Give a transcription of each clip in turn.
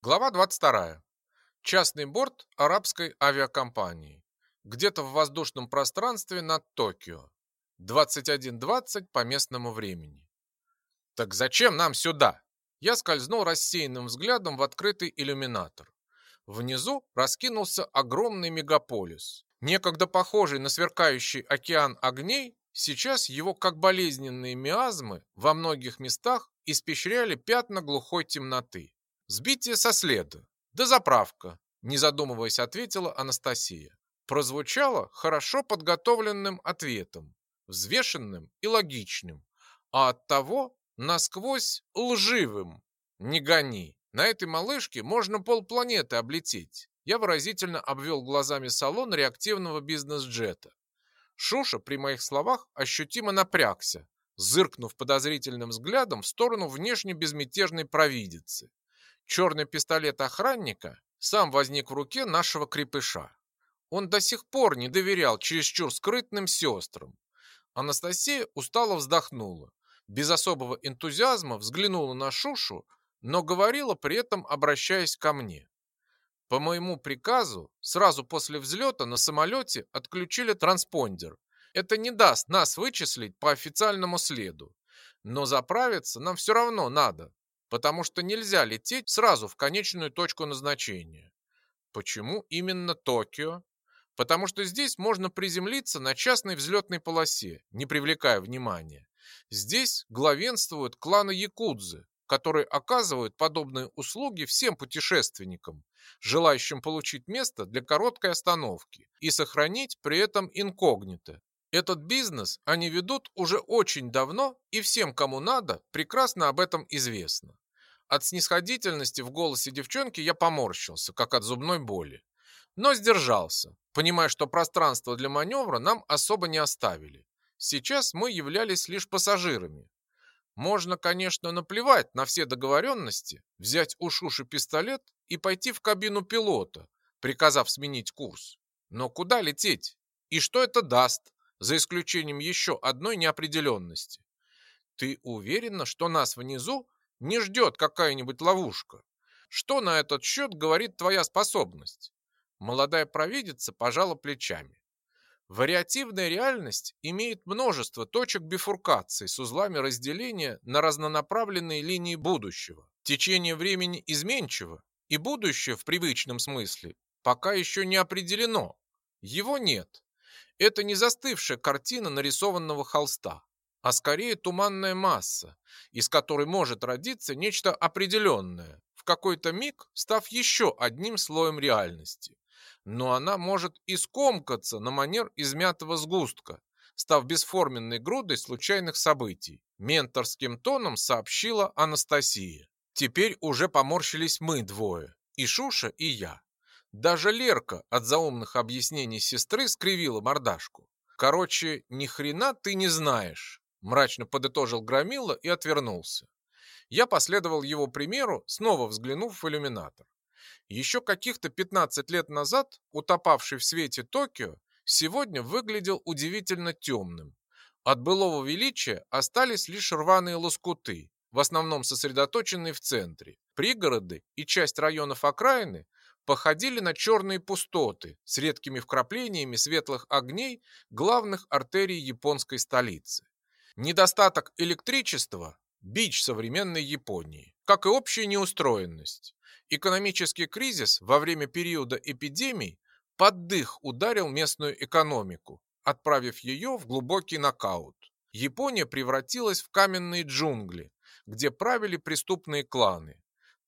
Глава 22. Частный борт арабской авиакомпании. Где-то в воздушном пространстве над Токио. 21.20 по местному времени. Так зачем нам сюда? Я скользнул рассеянным взглядом в открытый иллюминатор. Внизу раскинулся огромный мегаполис. Некогда похожий на сверкающий океан огней, сейчас его как болезненные миазмы во многих местах испещряли пятна глухой темноты. Сбитие со следа. Да заправка, не задумываясь, ответила Анастасия. Прозвучало хорошо подготовленным ответом, взвешенным и логичным, а оттого насквозь лживым. Не гони. На этой малышке можно полпланеты облететь. Я выразительно обвел глазами салон реактивного бизнес-джета. Шуша при моих словах ощутимо напрягся, зыркнув подозрительным взглядом в сторону внешне безмятежной провидицы. Черный пистолет охранника сам возник в руке нашего крепыша. Он до сих пор не доверял чересчур скрытным сестрам. Анастасия устало вздохнула, без особого энтузиазма взглянула на Шушу, но говорила при этом, обращаясь ко мне. По моему приказу, сразу после взлета на самолете отключили транспондер. Это не даст нас вычислить по официальному следу. Но заправиться нам все равно надо, потому что нельзя лететь сразу в конечную точку назначения. Почему именно Токио? Потому что здесь можно приземлиться на частной взлетной полосе, не привлекая внимания. Здесь главенствуют кланы Якудзы, которые оказывают подобные услуги всем путешественникам, желающим получить место для короткой остановки и сохранить при этом инкогнито. Этот бизнес они ведут уже очень давно, и всем, кому надо, прекрасно об этом известно. От снисходительности в голосе девчонки я поморщился, как от зубной боли. Но сдержался, понимая, что пространство для маневра нам особо не оставили. Сейчас мы являлись лишь пассажирами. Можно, конечно, наплевать на все договоренности, взять у Шуши пистолет и пойти в кабину пилота, приказав сменить курс. Но куда лететь? И что это даст, за исключением еще одной неопределенности? Ты уверена, что нас внизу не ждет какая-нибудь ловушка. Что на этот счет говорит твоя способность? Молодая провидица пожала плечами. Вариативная реальность имеет множество точек бифуркации с узлами разделения на разнонаправленные линии будущего. Течение времени изменчиво, и будущее в привычном смысле пока еще не определено. Его нет. Это не застывшая картина нарисованного холста а скорее туманная масса, из которой может родиться нечто определенное, в какой-то миг став еще одним слоем реальности. Но она может и скомкаться на манер измятого сгустка, став бесформенной грудой случайных событий. Менторским тоном сообщила Анастасия. Теперь уже поморщились мы двое, и Шуша, и я. Даже Лерка от заумных объяснений сестры скривила мордашку. Короче, ни хрена ты не знаешь. Мрачно подытожил Громила и отвернулся. Я последовал его примеру, снова взглянув в иллюминатор. Еще каких-то 15 лет назад утопавший в свете Токио сегодня выглядел удивительно темным. От былого величия остались лишь рваные лоскуты, в основном сосредоточенные в центре. Пригороды и часть районов окраины походили на черные пустоты с редкими вкраплениями светлых огней главных артерий японской столицы. Недостаток электричества – бич современной Японии, как и общая неустроенность. Экономический кризис во время периода эпидемий под дых ударил местную экономику, отправив ее в глубокий нокаут. Япония превратилась в каменные джунгли, где правили преступные кланы.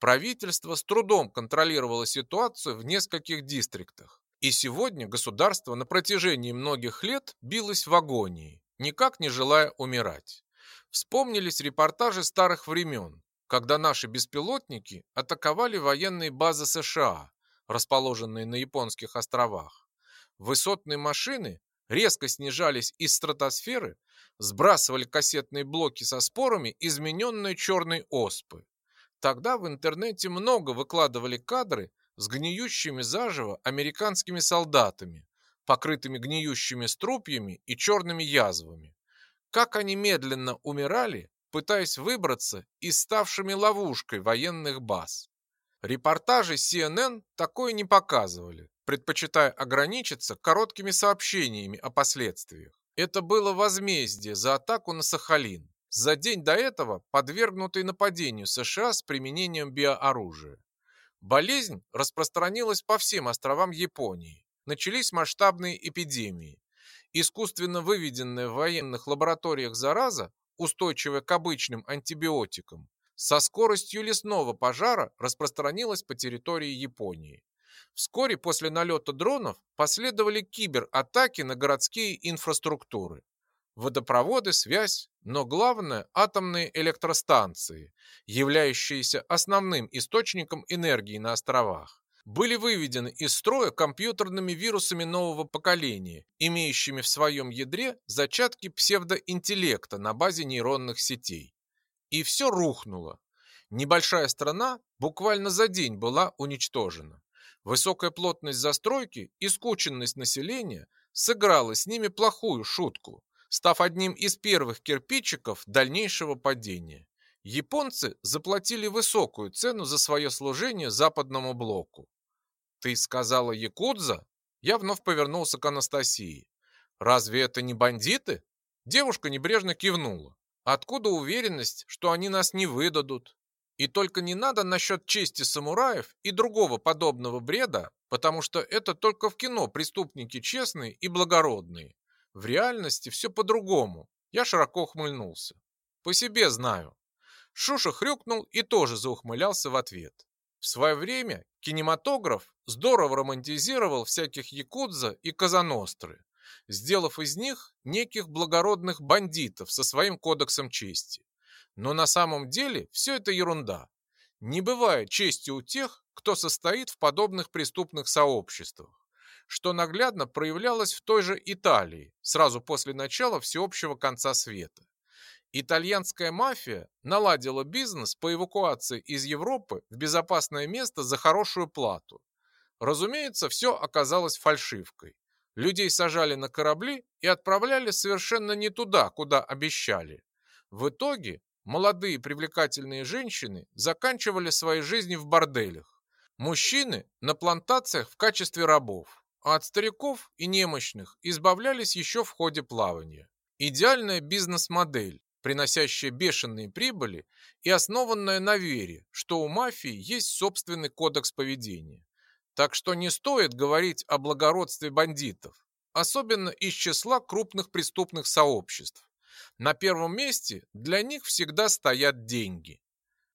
Правительство с трудом контролировало ситуацию в нескольких дистриктах. И сегодня государство на протяжении многих лет билось в агонии, никак не желая умирать. Вспомнились репортажи старых времен, когда наши беспилотники атаковали военные базы США, расположенные на японских островах. Высотные машины резко снижались из стратосферы, сбрасывали кассетные блоки со спорами измененной черной оспы. Тогда в интернете много выкладывали кадры с гниющими заживо американскими солдатами, покрытыми гниющими струпьями и черными язвами. Как они медленно умирали, пытаясь выбраться из ставшими ловушкой военных баз. Репортажи CNN такое не показывали, предпочитая ограничиться короткими сообщениями о последствиях. Это было возмездие за атаку на Сахалин, за день до этого подвергнутый нападению США с применением биооружия. Болезнь распространилась по всем островам Японии. Начались масштабные эпидемии. Искусственно выведенная в военных лабораториях зараза, устойчивая к обычным антибиотикам, со скоростью лесного пожара распространилась по территории Японии. Вскоре после налета дронов последовали кибератаки на городские инфраструктуры. Водопроводы, связь, но главное – атомные электростанции, являющиеся основным источником энергии на островах были выведены из строя компьютерными вирусами нового поколения, имеющими в своем ядре зачатки псевдоинтеллекта на базе нейронных сетей. И все рухнуло. Небольшая страна буквально за день была уничтожена. Высокая плотность застройки и скученность населения сыграла с ними плохую шутку, став одним из первых кирпичиков дальнейшего падения. Японцы заплатили высокую цену за свое служение западному блоку. «Ты сказала Якудза?» Я вновь повернулся к Анастасии. «Разве это не бандиты?» Девушка небрежно кивнула. Откуда уверенность, что они нас не выдадут? И только не надо насчет чести самураев и другого подобного бреда, потому что это только в кино преступники честные и благородные. В реальности все по-другому. Я широко ухмыльнулся. По себе знаю. Шуша хрюкнул и тоже заухмылялся в ответ. В свое время кинематограф здорово романтизировал всяких якудза и казаностры сделав из них неких благородных бандитов со своим кодексом чести. Но на самом деле все это ерунда. Не бывает чести у тех, кто состоит в подобных преступных сообществах, что наглядно проявлялось в той же Италии сразу после начала всеобщего конца света. Итальянская мафия наладила бизнес по эвакуации из Европы в безопасное место за хорошую плату. Разумеется, все оказалось фальшивкой. Людей сажали на корабли и отправляли совершенно не туда, куда обещали. В итоге молодые привлекательные женщины заканчивали свои жизни в борделях. Мужчины на плантациях в качестве рабов, а от стариков и немощных избавлялись еще в ходе плавания. Идеальная бизнес-модель, приносящая бешеные прибыли и основанная на вере, что у мафии есть собственный кодекс поведения. Так что не стоит говорить о благородстве бандитов, особенно из числа крупных преступных сообществ. На первом месте для них всегда стоят деньги.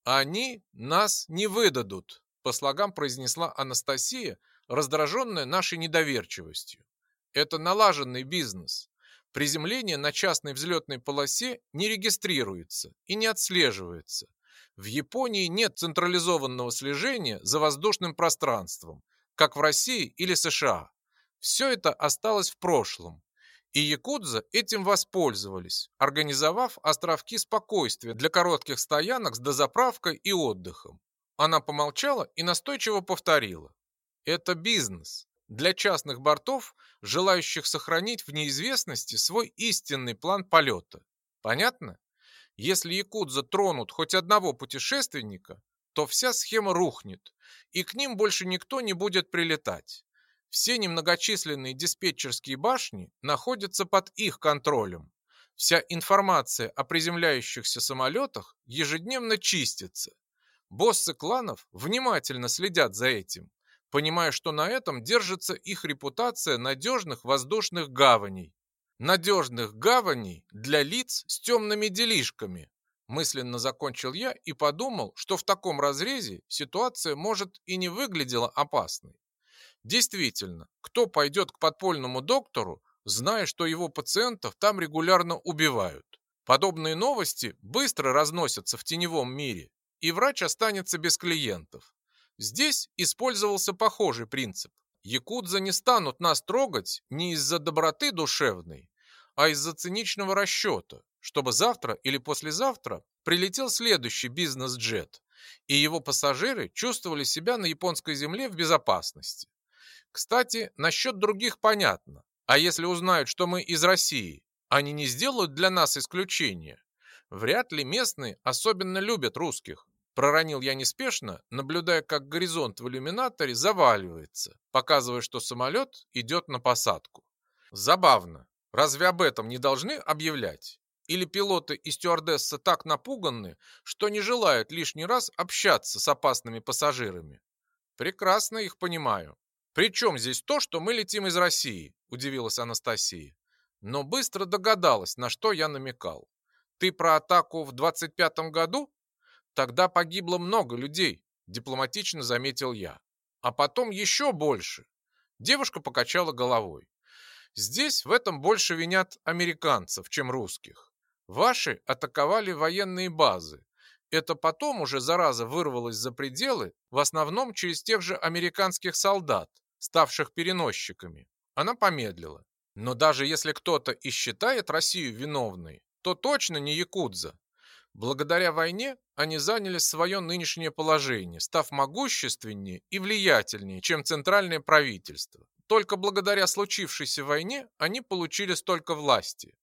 Они нас не выдадут, по слогам произнесла Анастасия, раздраженная нашей недоверчивостью. Это налаженный бизнес. Приземление на частной взлетной полосе не регистрируется и не отслеживается. В Японии нет централизованного слежения за воздушным пространством, как в России или США. Все это осталось в прошлом. И якудза этим воспользовались, организовав островки спокойствия для коротких стоянок с дозаправкой и отдыхом. Она помолчала и настойчиво повторила. Это бизнес для частных бортов, желающих сохранить в неизвестности свой истинный план полета. Понятно? Если якудза тронут хоть одного путешественника, то вся схема рухнет, и к ним больше никто не будет прилетать. Все немногочисленные диспетчерские башни находятся под их контролем. Вся информация о приземляющихся самолетах ежедневно чистится. Боссы кланов внимательно следят за этим, понимая, что на этом держится их репутация надежных воздушных гаваней. Надежных гаваней для лиц с темными делишками, Мысленно закончил я и подумал, что в таком разрезе ситуация может и не выглядела опасной. Действительно, кто пойдет к подпольному доктору, зная, что его пациентов там регулярно убивают? Подобные новости быстро разносятся в теневом мире, и врач останется без клиентов. Здесь использовался похожий принцип. Якудза не станут нас трогать не из-за доброты душевной, а из-за циничного расчета, чтобы завтра или послезавтра прилетел следующий бизнес-джет, и его пассажиры чувствовали себя на японской земле в безопасности. Кстати, насчет других понятно. А если узнают, что мы из России, они не сделают для нас исключения. Вряд ли местные особенно любят русских. Проронил я неспешно, наблюдая, как горизонт в иллюминаторе заваливается, показывая, что самолет идет на посадку. Забавно. Разве об этом не должны объявлять? Или пилоты и стюардесса так напуганы, что не желают лишний раз общаться с опасными пассажирами? Прекрасно их понимаю. Причем здесь то, что мы летим из России, удивилась Анастасия. Но быстро догадалась, на что я намекал. Ты про атаку в 25-м году? Тогда погибло много людей, дипломатично заметил я. А потом еще больше. Девушка покачала головой. Здесь в этом больше винят американцев, чем русских. Ваши атаковали военные базы. Это потом уже зараза вырвалась за пределы, в основном через тех же американских солдат, ставших переносчиками. Она помедлила. Но даже если кто-то и считает Россию виновной, то точно не якудза. Благодаря войне они заняли свое нынешнее положение, став могущественнее и влиятельнее, чем центральное правительство. Только благодаря случившейся войне они получили столько власти.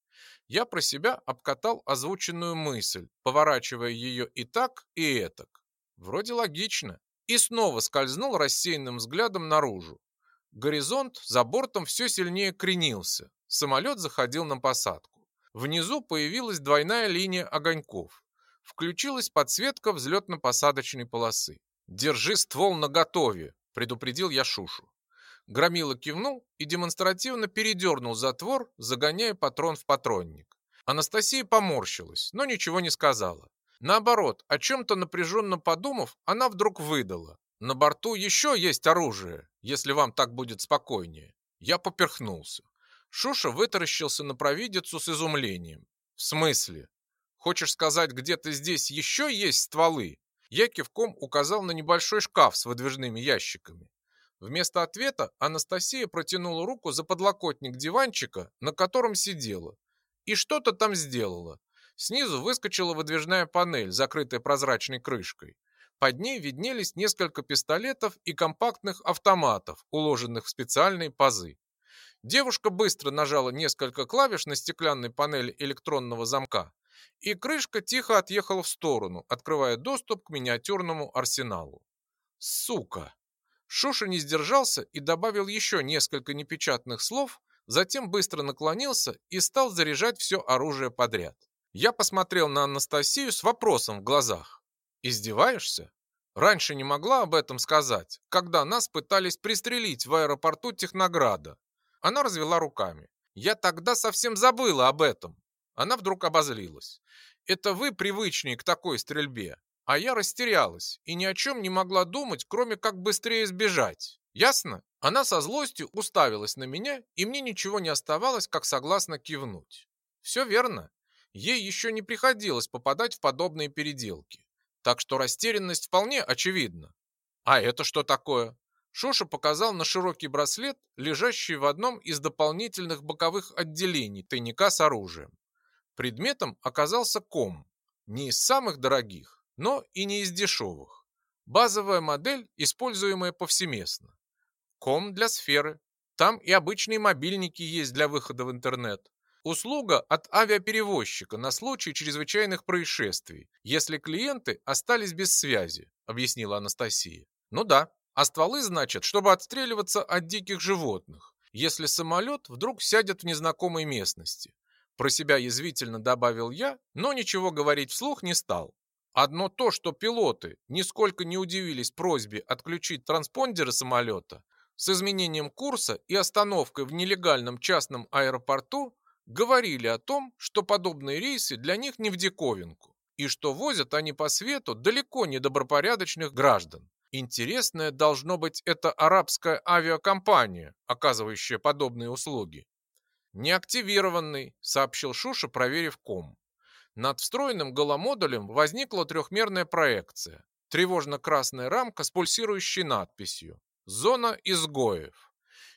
Я про себя обкатал озвученную мысль, поворачивая ее и так, и этак. Вроде логично. И снова скользнул рассеянным взглядом наружу. Горизонт за бортом все сильнее кренился. Самолет заходил на посадку. Внизу появилась двойная линия огоньков. Включилась подсветка взлетно-посадочной полосы. «Держи ствол наготове», — предупредил я Шушу. Громила кивнул и демонстративно передернул затвор, загоняя патрон в патронник. Анастасия поморщилась, но ничего не сказала. Наоборот, о чем-то напряженно подумав, она вдруг выдала. «На борту еще есть оружие, если вам так будет спокойнее». Я поперхнулся. Шуша вытаращился на провидицу с изумлением. «В смысле? Хочешь сказать, где-то здесь еще есть стволы?» Я кивком указал на небольшой шкаф с выдвижными ящиками. Вместо ответа Анастасия протянула руку за подлокотник диванчика, на котором сидела, и что-то там сделала. Снизу выскочила выдвижная панель, закрытая прозрачной крышкой. Под ней виднелись несколько пистолетов и компактных автоматов, уложенных в специальные пазы. Девушка быстро нажала несколько клавиш на стеклянной панели электронного замка, и крышка тихо отъехала в сторону, открывая доступ к миниатюрному арсеналу. Сука! Шуша не сдержался и добавил еще несколько непечатных слов, затем быстро наклонился и стал заряжать все оружие подряд. Я посмотрел на Анастасию с вопросом в глазах. «Издеваешься? Раньше не могла об этом сказать, когда нас пытались пристрелить в аэропорту Технограда». Она развела руками. «Я тогда совсем забыла об этом». Она вдруг обозлилась. «Это вы привычнее к такой стрельбе. А я растерялась и ни о чем не могла думать, кроме как быстрее сбежать. Ясно? Она со злостью уставилась на меня, и мне ничего не оставалось, как согласно кивнуть. Все верно. Ей еще не приходилось попадать в подобные переделки. Так что растерянность вполне очевидна. А это что такое? Шоша показал на широкий браслет, лежащий в одном из дополнительных боковых отделений тайника с оружием. Предметом оказался ком. Не из самых дорогих, но и не из дешевых. Базовая модель, используемая повсеместно. Ком для сферы. Там и обычные мобильники есть для выхода в интернет. Услуга от авиаперевозчика на случай чрезвычайных происшествий, если клиенты остались без связи, объяснила Анастасия. Ну да, а стволы, значит, чтобы отстреливаться от диких животных, если самолет вдруг сядет в незнакомой местности. Про себя язвительно добавил я, но ничего говорить вслух не стал. Одно то, что пилоты нисколько не удивились просьбе отключить транспондеры самолета с изменением курса и остановкой в нелегальном частном аэропорту, говорили о том, что подобные рейсы для них не в диковинку, и что возят они по свету далеко не добропорядочных граждан. Интересная должно быть это арабская авиакомпания, оказывающая подобные услуги. «Неактивированный», — сообщил Шуша, проверив ком. Над встроенным голомодулем возникла трехмерная проекция. Тревожно-красная рамка с пульсирующей надписью «Зона изгоев».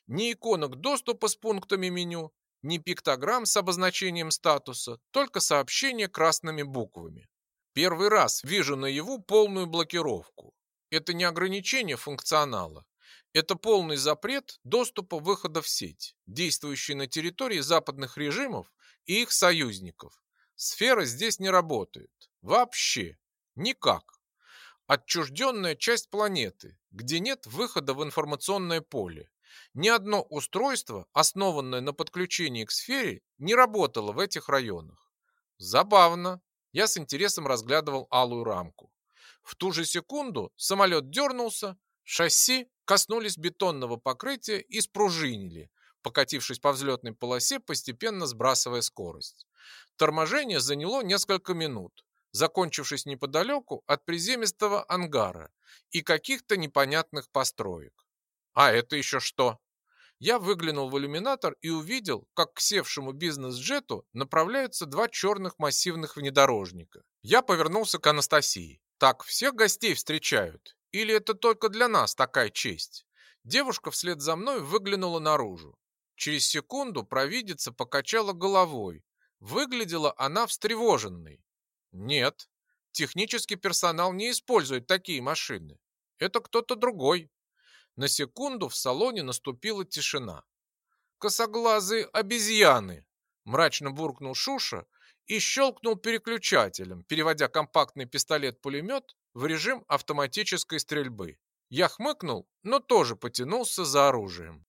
Ни иконок доступа с пунктами меню, ни пиктограмм с обозначением статуса, только сообщение красными буквами. Первый раз вижу наяву полную блокировку. Это не ограничение функционала. Это полный запрет доступа выхода в сеть, действующий на территории западных режимов и их союзников. Сфера здесь не работает. Вообще. Никак. Отчужденная часть планеты, где нет выхода в информационное поле. Ни одно устройство, основанное на подключении к сфере, не работало в этих районах. Забавно. Я с интересом разглядывал алую рамку. В ту же секунду самолет дернулся, шасси коснулись бетонного покрытия и спружинили, покатившись по взлетной полосе, постепенно сбрасывая скорость. Торможение заняло несколько минут, закончившись неподалеку от приземистого ангара и каких-то непонятных построек. А это еще что? Я выглянул в иллюминатор и увидел, как к севшему бизнес-джету направляются два черных массивных внедорожника. Я повернулся к Анастасии. Так всех гостей встречают? Или это только для нас такая честь? Девушка вслед за мной выглянула наружу. Через секунду провидица покачала головой. Выглядела она встревоженной. Нет, технический персонал не использует такие машины. Это кто-то другой. На секунду в салоне наступила тишина. «Косоглазые обезьяны!» – мрачно буркнул Шуша и щелкнул переключателем, переводя компактный пистолет-пулемет в режим автоматической стрельбы. Я хмыкнул, но тоже потянулся за оружием.